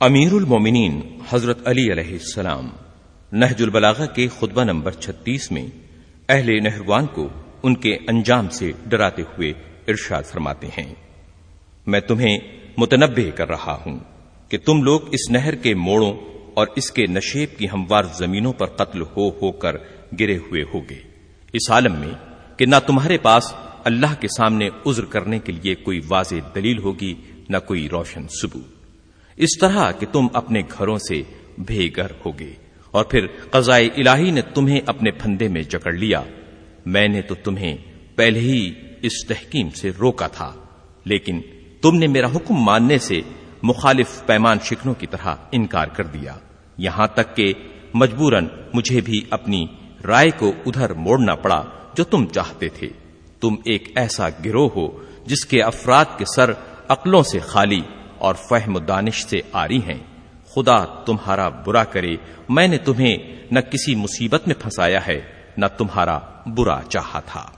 امیر المومنین حضرت علی علیہ السلام، نہج البلاغہ کے خطبہ نمبر چھتیس میں اہل نہروان کو ان کے انجام سے ڈراتے ہوئے ارشاد فرماتے ہیں۔ میں تمہیں متنبع کر رہا ہوں کہ تم لوگ اس نہر کے موڑوں اور اس کے نشیب کی ہموار زمینوں پر قتل ہو ہو کر گرے ہوئے ہوگے۔ اس عالم میں کہ نہ تمہارے پاس اللہ کے سامنے عذر کرنے کے لیے کوئی واضح دلیل ہوگی، نہ کوئی روشن ثبوت۔ اس طرح کہ تم اپنے گھروں سے بے گھر ہوگے۔ اور پھر قضائے الہی نے تمہیں اپنے پھندے میں جکڑ لیا۔ میں نے تو تمہیں پہلے ہی اس تحکیم سے روکا تھا، لیکن تم نے میرا حکم ماننے سے مخالف پیمان شکنوں کی طرح انکار کر دیا۔ یہاں تک کہ مجبوراً مجھے بھی اپنی رائے کو ادھر موڑنا پڑا جو تم چاہتے تھے۔ تم ایک ایسا گروہ ہو جس کے افراد کے سر عقلوں سے خالی اور فہم و دانش سے آری ہیں۔ خدا تمہارا برا کرے۔ میں نے تمہیں نہ کسی مصیبت میں پھنسایا ہے، نہ تمہارا برا چاہا تھا۔